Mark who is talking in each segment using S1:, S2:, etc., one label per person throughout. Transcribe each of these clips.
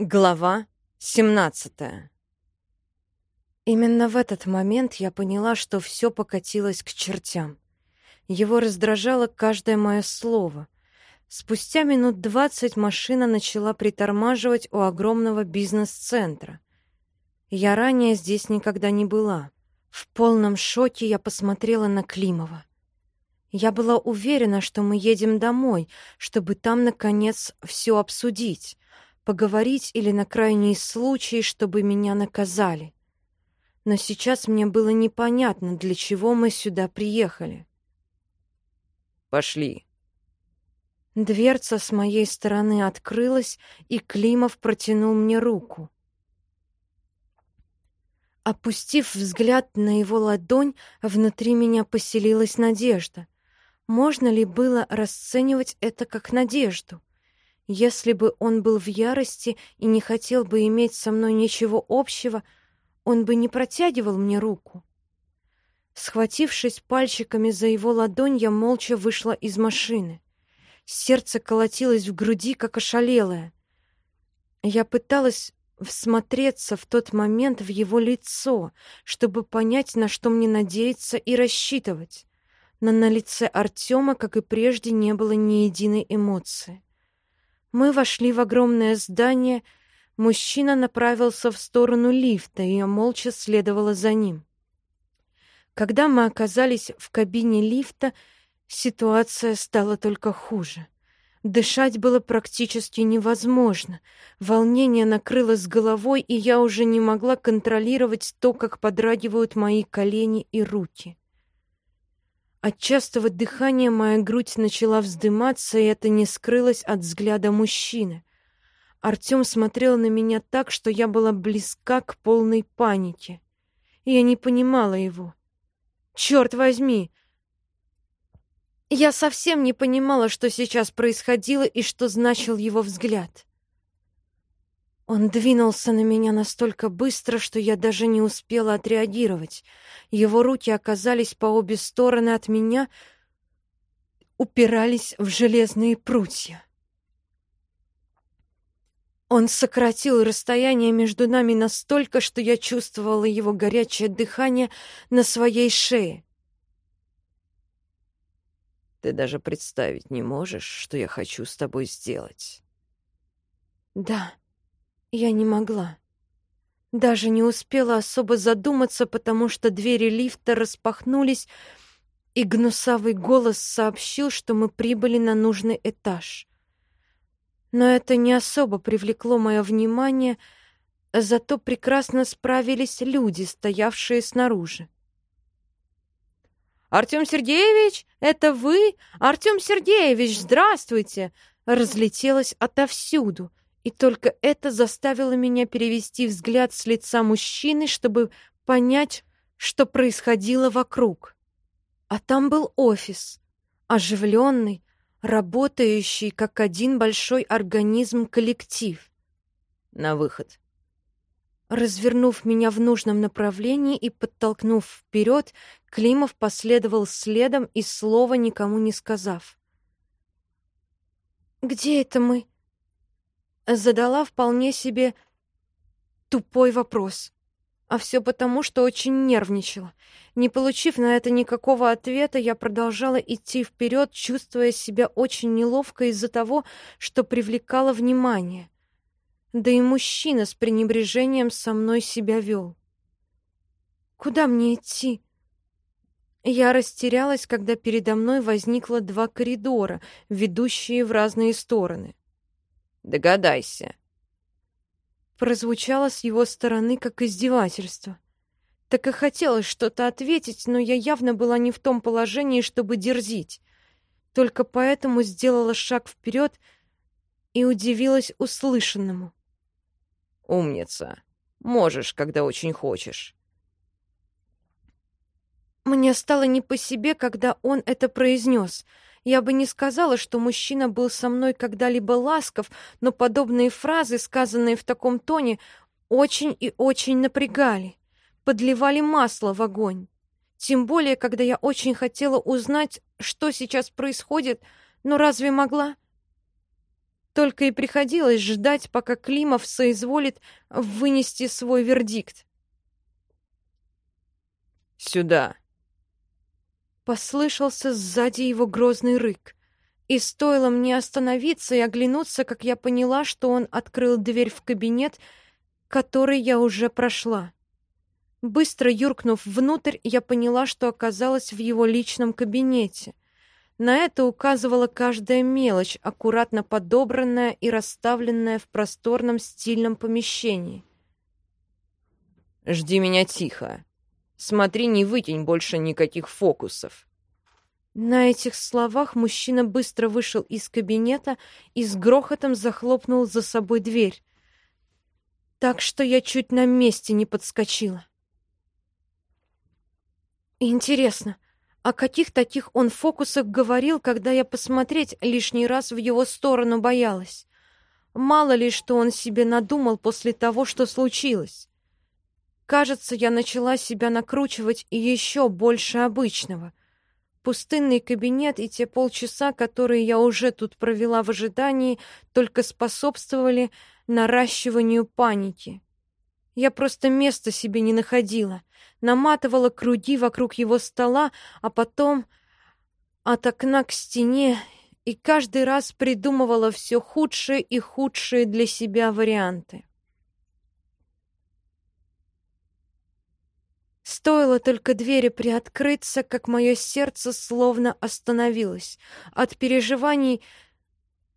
S1: Глава 17 Именно в этот момент я поняла, что все покатилось к чертям. Его раздражало каждое мое слово. Спустя минут двадцать машина начала притормаживать у огромного бизнес-центра. Я ранее здесь никогда не была. В полном шоке я посмотрела на Климова. Я была уверена, что мы едем домой, чтобы там, наконец, все обсудить поговорить или на крайний случай, чтобы меня наказали. Но сейчас мне было непонятно, для чего мы сюда приехали.
S2: Пошли.
S1: Дверца с моей стороны открылась, и Климов протянул мне руку. Опустив взгляд на его ладонь, внутри меня поселилась надежда. Можно ли было расценивать это как надежду? Если бы он был в ярости и не хотел бы иметь со мной ничего общего, он бы не протягивал мне руку. Схватившись пальчиками за его ладонь, я молча вышла из машины. Сердце колотилось в груди, как ошалелое. Я пыталась всмотреться в тот момент в его лицо, чтобы понять, на что мне надеяться и рассчитывать. Но на лице Артема, как и прежде, не было ни единой эмоции. Мы вошли в огромное здание. Мужчина направился в сторону лифта, и я молча следовала за ним. Когда мы оказались в кабине лифта, ситуация стала только хуже. Дышать было практически невозможно. Волнение накрыло с головой, и я уже не могла контролировать то, как подрагивают мои колени и руки. От частого дыхания моя грудь начала вздыматься, и это не скрылось от взгляда мужчины. Артём смотрел на меня так, что я была близка к полной панике. И я не понимала его. Черт возьми! Я совсем не понимала, что сейчас происходило и что значил его взгляд. Он двинулся на меня настолько быстро, что я даже не успела отреагировать. Его руки оказались по обе стороны от меня, упирались в железные прутья. Он сократил расстояние между нами настолько, что я чувствовала его горячее дыхание на своей шее.
S2: Ты даже представить не можешь, что я хочу с тобой сделать.
S1: Да. Я не могла. Даже не успела особо задуматься, потому что двери лифта распахнулись, и гнусавый голос сообщил, что мы прибыли на нужный этаж. Но это не особо привлекло мое внимание, зато прекрасно справились люди, стоявшие снаружи. «Артем Сергеевич, это вы? Артем Сергеевич, здравствуйте!» разлетелось отовсюду — и только это заставило меня перевести взгляд с лица мужчины, чтобы понять, что происходило вокруг. А там был офис, оживленный, работающий как один большой организм коллектив.
S2: На выход.
S1: Развернув меня в нужном направлении и подтолкнув вперед, Климов последовал следом и слова никому не сказав. «Где это мы?» Задала вполне себе тупой вопрос. А все потому, что очень нервничала. Не получив на это никакого ответа, я продолжала идти вперед, чувствуя себя очень неловко из-за того, что привлекала внимание. Да и мужчина с пренебрежением со мной себя вел. Куда мне идти? Я растерялась, когда передо мной возникло два коридора, ведущие в разные стороны.
S2: Догадайся.
S1: Прозвучало с его стороны как издевательство. Так и хотелось что-то ответить, но я явно была не в том положении, чтобы дерзить. Только поэтому сделала шаг вперед и удивилась услышанному.
S2: Умница. Можешь, когда очень хочешь.
S1: Мне стало не по себе, когда он это произнес — я бы не сказала, что мужчина был со мной когда-либо ласков, но подобные фразы, сказанные в таком тоне, очень и очень напрягали, подливали масло в огонь. Тем более, когда я очень хотела узнать, что сейчас происходит, но разве могла? Только и приходилось ждать, пока Климов соизволит вынести свой вердикт.
S2: «Сюда!»
S1: Послышался сзади его грозный рык. И стоило мне остановиться и оглянуться, как я поняла, что он открыл дверь в кабинет, который я уже прошла. Быстро юркнув внутрь, я поняла, что оказалась в его личном кабинете. На это указывала каждая мелочь, аккуратно подобранная и расставленная в просторном стильном помещении.
S2: «Жди меня тихо. Смотри, не выкинь больше никаких фокусов».
S1: На этих словах мужчина быстро вышел из кабинета и с грохотом захлопнул за собой дверь, так что я чуть на месте не подскочила. Интересно, о каких таких он фокусах говорил, когда я посмотреть лишний раз в его сторону боялась? Мало ли, что он себе надумал после того, что случилось. Кажется, я начала себя накручивать еще больше обычного. Пустынный кабинет и те полчаса, которые я уже тут провела в ожидании, только способствовали наращиванию паники. Я просто места себе не находила, наматывала круги вокруг его стола, а потом от окна к стене и каждый раз придумывала все худшие и худшие для себя варианты. Стоило только двери приоткрыться, как мое сердце словно остановилось. От переживаний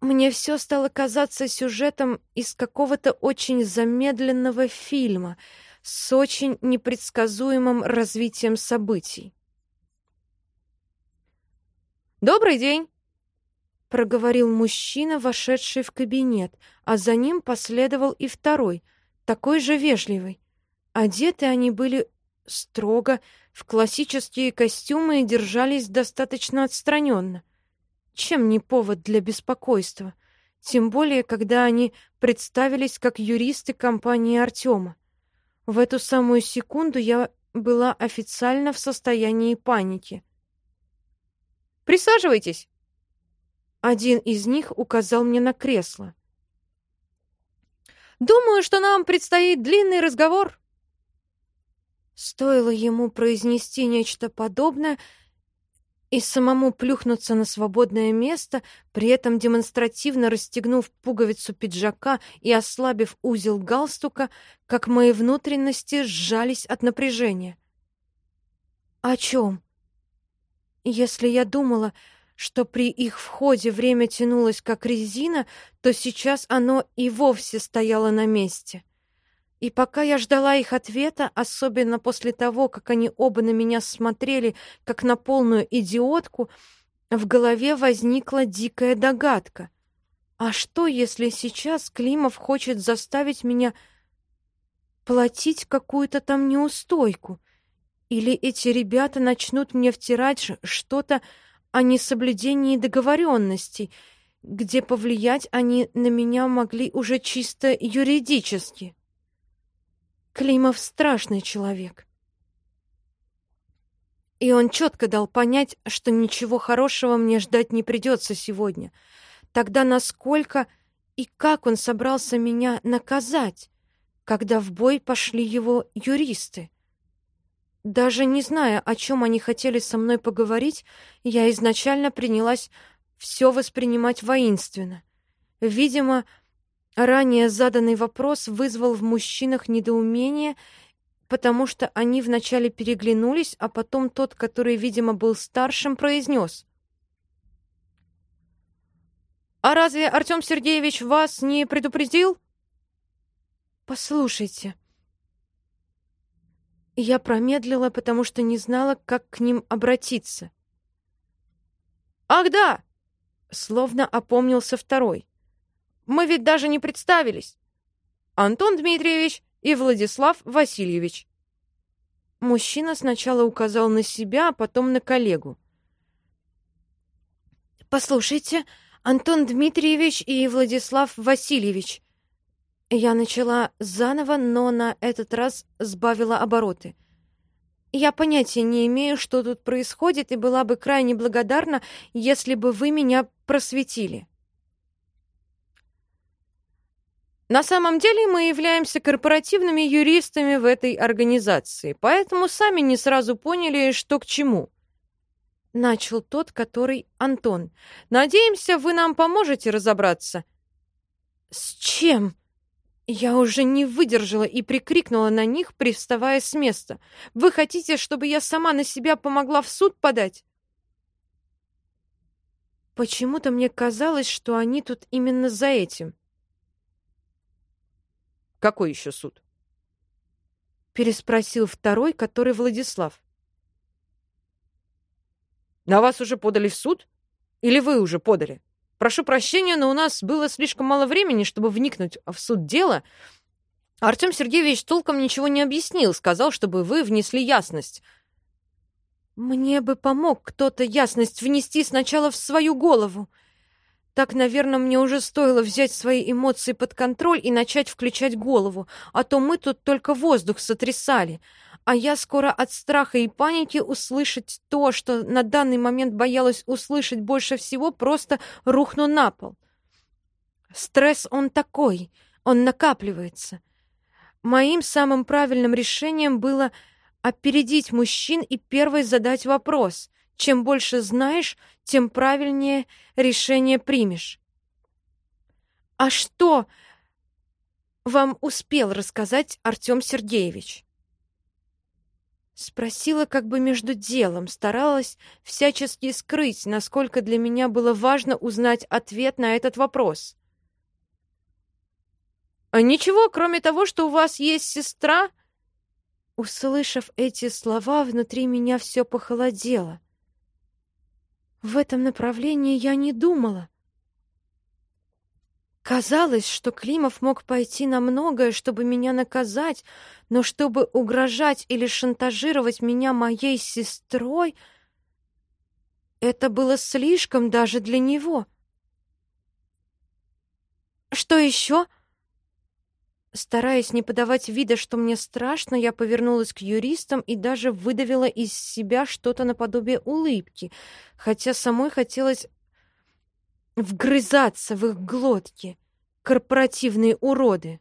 S1: мне все стало казаться сюжетом из какого-то очень замедленного фильма с очень непредсказуемым развитием событий. «Добрый день!» — проговорил мужчина, вошедший в кабинет, а за ним последовал и второй, такой же вежливый. Одеты они были строго, в классические костюмы и держались достаточно отстраненно. Чем не повод для беспокойства? Тем более, когда они представились как юристы компании Артема. В эту самую секунду я была официально в состоянии паники. «Присаживайтесь!» Один из них указал мне на кресло. «Думаю, что нам предстоит длинный разговор». Стоило ему произнести нечто подобное, и самому плюхнуться на свободное место, при этом демонстративно расстегнув пуговицу пиджака и ослабив узел галстука, как мои внутренности сжались от напряжения. О чем? Если я думала, что при их входе время тянулось как резина, то сейчас оно и вовсе стояло на месте. И пока я ждала их ответа, особенно после того, как они оба на меня смотрели, как на полную идиотку, в голове возникла дикая догадка. А что, если сейчас Климов хочет заставить меня платить какую-то там неустойку? Или эти ребята начнут мне втирать что-то о несоблюдении договоренностей, где повлиять они на меня могли уже чисто юридически? Климов страшный человек. И он четко дал понять, что ничего хорошего мне ждать не придется сегодня. Тогда насколько и как он собрался меня наказать, когда в бой пошли его юристы? Даже не зная, о чем они хотели со мной поговорить, я изначально принялась все воспринимать воинственно. Видимо, Ранее заданный вопрос вызвал в мужчинах недоумение, потому что они вначале переглянулись, а потом тот, который, видимо, был старшим, произнес. «А разве Артем Сергеевич вас не предупредил?» «Послушайте». Я промедлила, потому что не знала, как к ним обратиться. «Ах да!» — словно опомнился второй. Мы ведь даже не представились. Антон Дмитриевич и Владислав Васильевич. Мужчина сначала указал на себя, а потом на коллегу. «Послушайте, Антон Дмитриевич и Владислав Васильевич». Я начала заново, но на этот раз сбавила обороты. Я понятия не имею, что тут происходит, и была бы крайне благодарна, если бы вы меня просветили. На самом деле мы являемся корпоративными юристами в этой организации, поэтому сами не сразу поняли, что к чему. Начал тот, который Антон. Надеемся, вы нам поможете разобраться. С чем? Я уже не выдержала и прикрикнула на них, привставая с места. Вы хотите, чтобы я сама на себя помогла в суд подать? Почему-то мне казалось, что они тут именно за этим.
S2: Какой еще суд?
S1: Переспросил второй, который Владислав.
S2: На вас уже подали в суд? Или вы уже подали? Прошу прощения, но у нас было слишком мало времени, чтобы вникнуть в суть дела. Артем Сергеевич толком ничего не объяснил, сказал, чтобы вы внесли ясность.
S1: Мне бы помог кто-то ясность внести сначала в свою голову. Так, наверное, мне уже стоило взять свои эмоции под контроль и начать включать голову, а то мы тут только воздух сотрясали. А я скоро от страха и паники услышать то, что на данный момент боялась услышать больше всего, просто рухну на пол. Стресс он такой, он накапливается. Моим самым правильным решением было опередить мужчин и первой задать вопрос. Чем больше знаешь, тем правильнее решение примешь. А что вам успел рассказать Артем Сергеевич? Спросила как бы между делом, старалась всячески скрыть, насколько для меня было важно узнать ответ на этот вопрос. «А «Ничего, кроме того, что у вас есть сестра?» Услышав эти слова, внутри меня все похолодело. В этом направлении я не думала. Казалось, что Климов мог пойти на многое, чтобы меня наказать, но чтобы угрожать или шантажировать меня моей сестрой, это было слишком даже для него. «Что еще?» Стараясь не подавать вида, что мне страшно, я повернулась к юристам и даже выдавила из себя что-то наподобие улыбки, хотя самой хотелось вгрызаться в их глотки. Корпоративные уроды.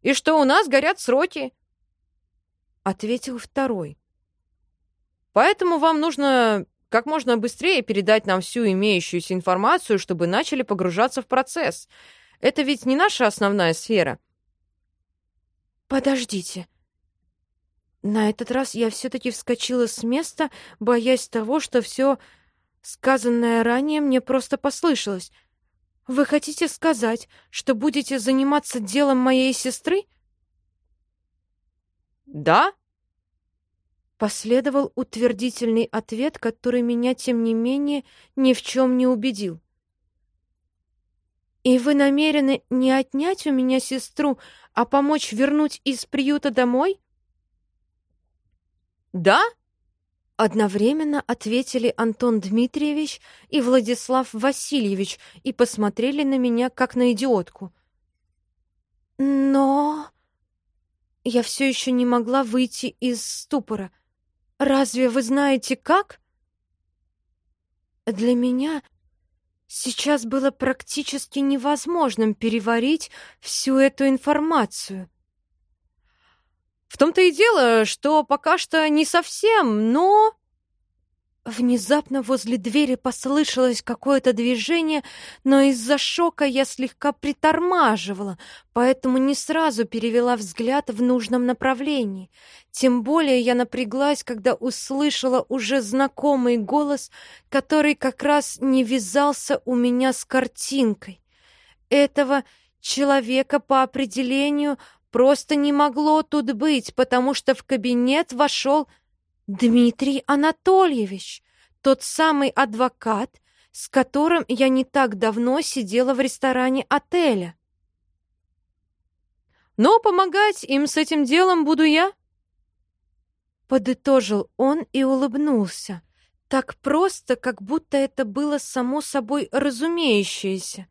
S2: «И что у нас горят сроки?»
S1: — ответил второй.
S2: «Поэтому вам нужно как можно быстрее передать нам всю имеющуюся информацию, чтобы начали погружаться в процесс». Это ведь не наша основная сфера.
S1: Подождите. На этот раз я все-таки вскочила с места, боясь того, что все сказанное ранее мне просто послышалось. Вы хотите сказать, что будете заниматься делом моей сестры?
S2: Да?
S1: Последовал утвердительный ответ, который меня, тем не менее, ни в чем не убедил. «И вы намерены не отнять у меня сестру, а помочь вернуть из приюта домой?»
S2: «Да?»
S1: Одновременно ответили Антон Дмитриевич и Владислав Васильевич и посмотрели на меня, как на идиотку. «Но...» Я все еще не могла выйти из ступора. «Разве вы знаете, как?» Для меня Сейчас было практически невозможным переварить всю эту информацию.
S2: В том-то и дело, что пока что не совсем, но...
S1: Внезапно возле двери послышалось какое-то движение, но из-за шока я слегка притормаживала, поэтому не сразу перевела взгляд в нужном направлении. Тем более я напряглась, когда услышала уже знакомый голос, который как раз не вязался у меня с картинкой. Этого человека по определению просто не могло тут быть, потому что в кабинет вошел Дмитрий Анатольевич, тот самый адвокат, с которым я не так давно сидела в ресторане отеля.
S2: Но помогать им с этим делом буду я.
S1: Подытожил он и улыбнулся. Так просто, как будто это было само собой разумеющееся.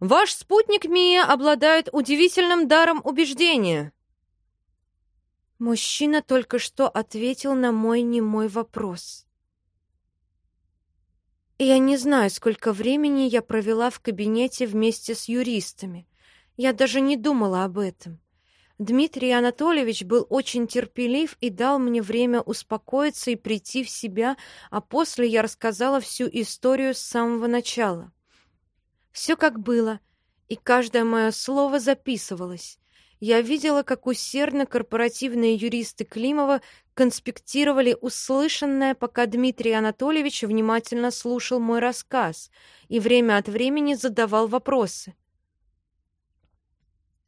S2: Ваш спутник Мия обладает удивительным даром убеждения.
S1: Мужчина только что ответил на мой немой вопрос. Я не знаю, сколько времени я провела в кабинете вместе с юристами. Я даже не думала об этом. Дмитрий Анатольевич был очень терпелив и дал мне время успокоиться и прийти в себя, а после я рассказала всю историю с самого начала. Все как было, и каждое мое слово записывалось. Я видела, как усердно корпоративные юристы Климова конспектировали услышанное, пока Дмитрий Анатольевич внимательно слушал мой рассказ и время от времени задавал вопросы.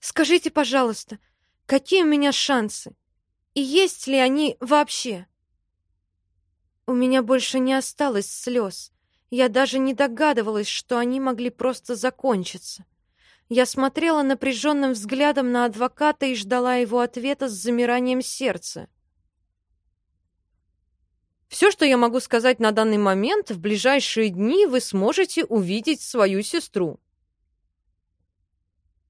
S1: «Скажите, пожалуйста, какие у меня шансы? И есть ли они вообще?» У меня больше не осталось слез. Я даже не догадывалась, что они могли просто закончиться. Я смотрела напряженным взглядом на адвоката и ждала его ответа с замиранием сердца. Все, что я могу сказать на данный момент, в ближайшие дни вы сможете увидеть свою сестру.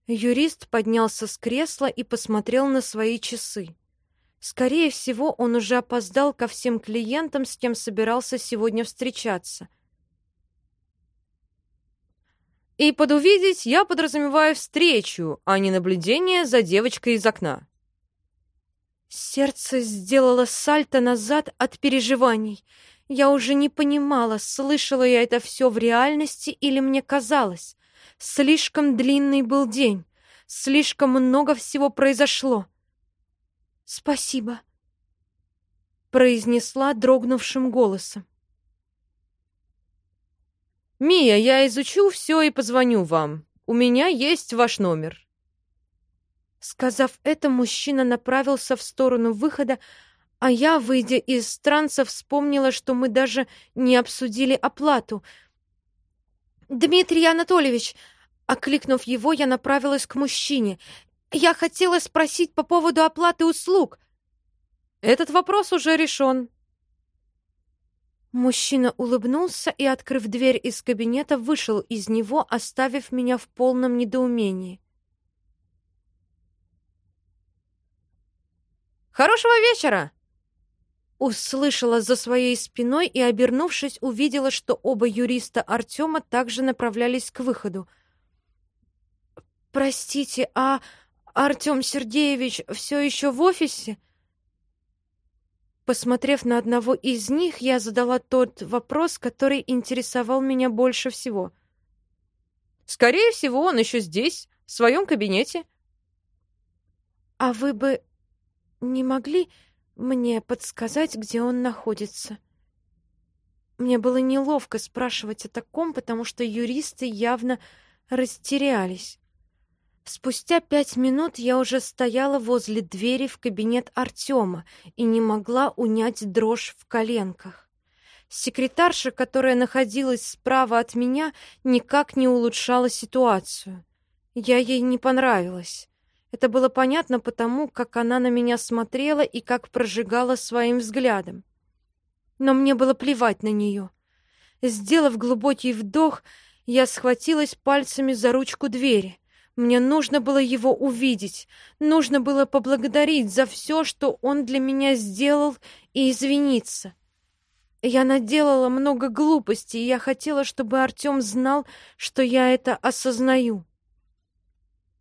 S1: Юрист поднялся с кресла и посмотрел на свои часы. Скорее всего, он уже опоздал ко всем клиентам, с кем собирался сегодня встречаться — и под увидеть я подразумеваю встречу, а не наблюдение за девочкой из окна. Сердце сделало сальто назад от переживаний. Я уже не понимала, слышала я это все в реальности или мне казалось. Слишком длинный был день, слишком много всего произошло. «Спасибо», — произнесла дрогнувшим голосом. «Мия, я изучу все и позвоню вам. У меня есть ваш номер». Сказав это, мужчина направился в сторону выхода, а я, выйдя из транса, вспомнила, что мы даже не обсудили оплату. «Дмитрий Анатольевич!» Окликнув его, я направилась к мужчине. «Я хотела спросить по поводу оплаты услуг». «Этот вопрос уже решен», Мужчина улыбнулся и, открыв дверь из кабинета, вышел из него, оставив меня в полном недоумении.
S2: «Хорошего вечера!»
S1: Услышала за своей спиной и, обернувшись, увидела, что оба юриста Артема также направлялись к выходу. «Простите, а Артем Сергеевич все еще в офисе?» Посмотрев на одного из них, я задала тот вопрос, который интересовал меня больше всего.
S2: «Скорее всего, он еще здесь, в своем кабинете».
S1: «А вы бы не могли мне подсказать, где он находится?» Мне было неловко спрашивать о таком, потому что юристы явно растерялись. Спустя пять минут я уже стояла возле двери в кабинет Артема и не могла унять дрожь в коленках. Секретарша, которая находилась справа от меня, никак не улучшала ситуацию. Я ей не понравилась. Это было понятно потому, как она на меня смотрела и как прожигала своим взглядом. Но мне было плевать на нее. Сделав глубокий вдох, я схватилась пальцами за ручку двери — мне нужно было его увидеть, нужно было поблагодарить за все, что он для меня сделал, и извиниться. Я наделала много глупостей, и я хотела, чтобы Артем знал, что я это осознаю.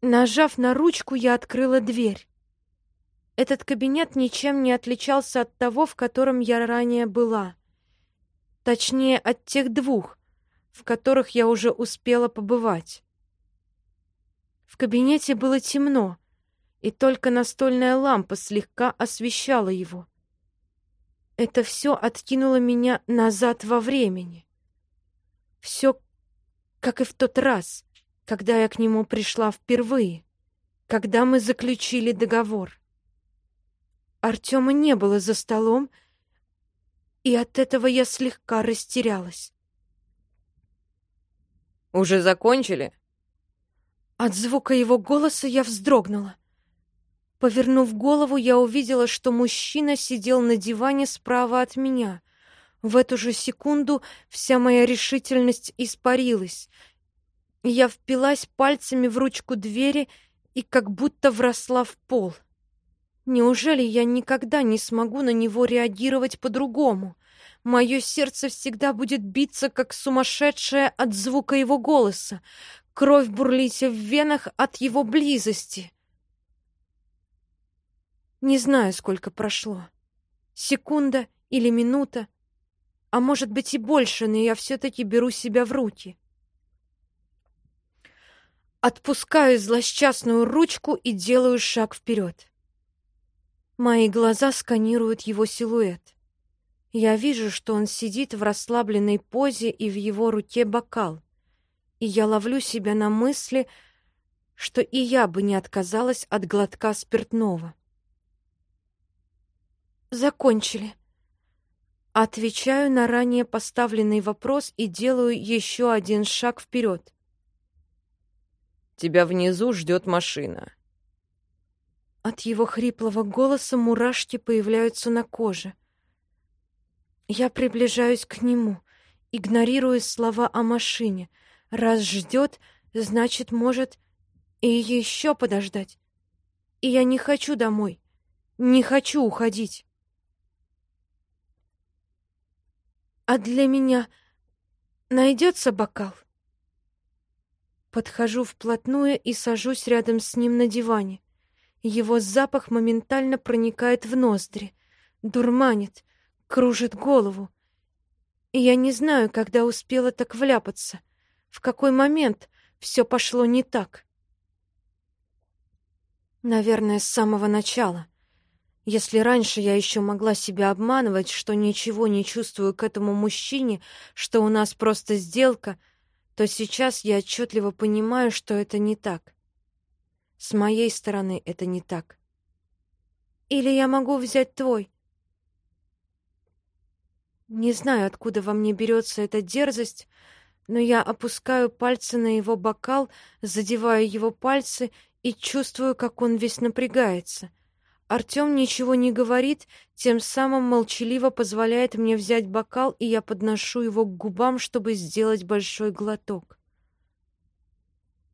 S1: Нажав на ручку, я открыла дверь. Этот кабинет ничем не отличался от того, в котором я ранее была. Точнее, от тех двух, в которых я уже успела побывать. В кабинете было темно, и только настольная лампа слегка освещала его. Это все откинуло меня назад во времени. Все, как и в тот раз, когда я к нему пришла впервые, когда мы заключили договор. Артема не было за столом, и от этого я слегка растерялась.
S2: «Уже закончили?»
S1: От звука его голоса я вздрогнула. Повернув голову, я увидела, что мужчина сидел на диване справа от меня. В эту же секунду вся моя решительность испарилась. Я впилась пальцами в ручку двери и как будто вросла в пол. Неужели я никогда не смогу на него реагировать по-другому? Мое сердце всегда будет биться, как сумасшедшее от звука его голоса, кровь бурлить в венах от его близости. Не знаю, сколько прошло. Секунда или минута, а может быть и больше, но я все-таки беру себя в руки. Отпускаю злосчастную ручку и делаю шаг вперед. Мои глаза сканируют его силуэт. Я вижу, что он сидит в расслабленной позе и в его руке бокал. И я ловлю себя на мысли, что и я бы не отказалась от глотка спиртного. Закончили. Отвечаю на ранее поставленный вопрос и делаю еще один шаг вперед.
S2: Тебя внизу ждет машина.
S1: От его хриплого голоса мурашки появляются на коже. Я приближаюсь к нему, игнорирую слова о машине. Раз ждет, значит, может и еще подождать. И я не хочу домой. Не хочу уходить. А для меня найдется бокал? Подхожу вплотную и сажусь рядом с ним на диване. Его запах моментально проникает в ноздри, дурманит, кружит голову. И я не знаю, когда успела так вляпаться, в какой момент все пошло не так. Наверное, с самого начала. Если раньше я еще могла себя обманывать, что ничего не чувствую к этому мужчине, что у нас просто сделка — то сейчас я отчетливо понимаю, что это не так. С моей стороны это не так. Или я могу взять твой? Не знаю, откуда во мне берется эта дерзость, но я опускаю пальцы на его бокал, задеваю его пальцы и чувствую, как он весь напрягается — Артём ничего не говорит, тем самым молчаливо позволяет мне взять бокал, и я подношу его к губам, чтобы сделать большой глоток.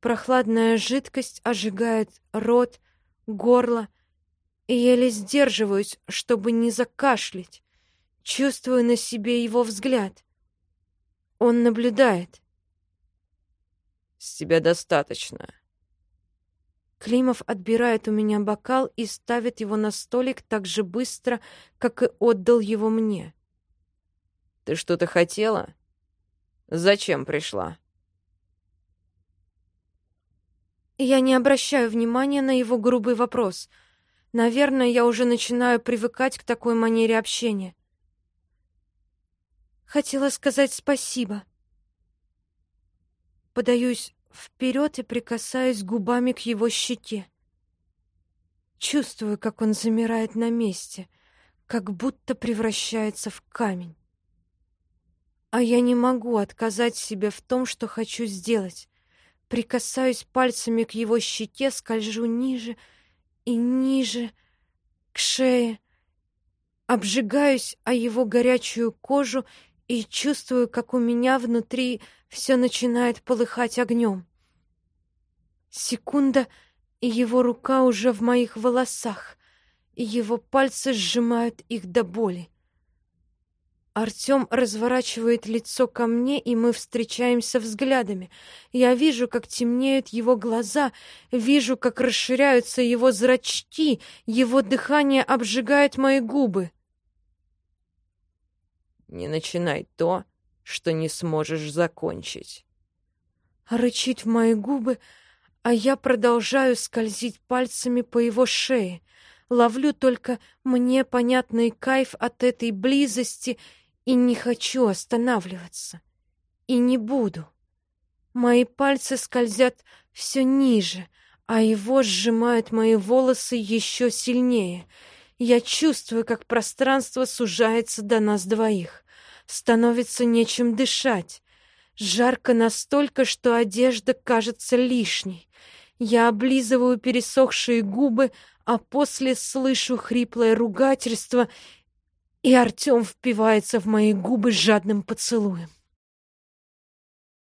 S1: Прохладная жидкость ожигает рот, горло, и еле сдерживаюсь, чтобы не закашлять. Чувствую на себе его взгляд. Он наблюдает.
S2: «С тебя достаточно»,
S1: Климов отбирает у меня бокал и ставит его на столик так же быстро, как и отдал его мне.
S2: «Ты что-то хотела? Зачем пришла?»
S1: Я не обращаю внимания на его грубый вопрос. Наверное, я уже начинаю привыкать к такой манере общения. Хотела сказать спасибо. Подаюсь вперед и прикасаюсь губами к его щеке. Чувствую, как он замирает на месте, как будто превращается в камень. А я не могу отказать себе в том, что хочу сделать. Прикасаюсь пальцами к его щеке, скольжу ниже и ниже, к шее, обжигаюсь о его горячую кожу и чувствую, как у меня внутри все начинает полыхать огнем. Секунда, и его рука уже в моих волосах, и его пальцы сжимают их до боли. Артём разворачивает лицо ко мне, и мы встречаемся взглядами. Я вижу, как темнеют его глаза, вижу, как расширяются его зрачки, его дыхание обжигает мои губы.
S2: «Не начинай то, что не сможешь закончить».
S1: Рычит в мои губы, а я продолжаю скользить пальцами по его шее, ловлю только мне понятный кайф от этой близости и не хочу останавливаться. И не буду. Мои пальцы скользят все ниже, а его сжимают мои волосы еще сильнее. Я чувствую, как пространство сужается до нас двоих. Становится нечем дышать. Жарко настолько, что одежда кажется лишней. Я облизываю пересохшие губы, а после слышу хриплое ругательство, и Артем впивается в мои губы жадным поцелуем.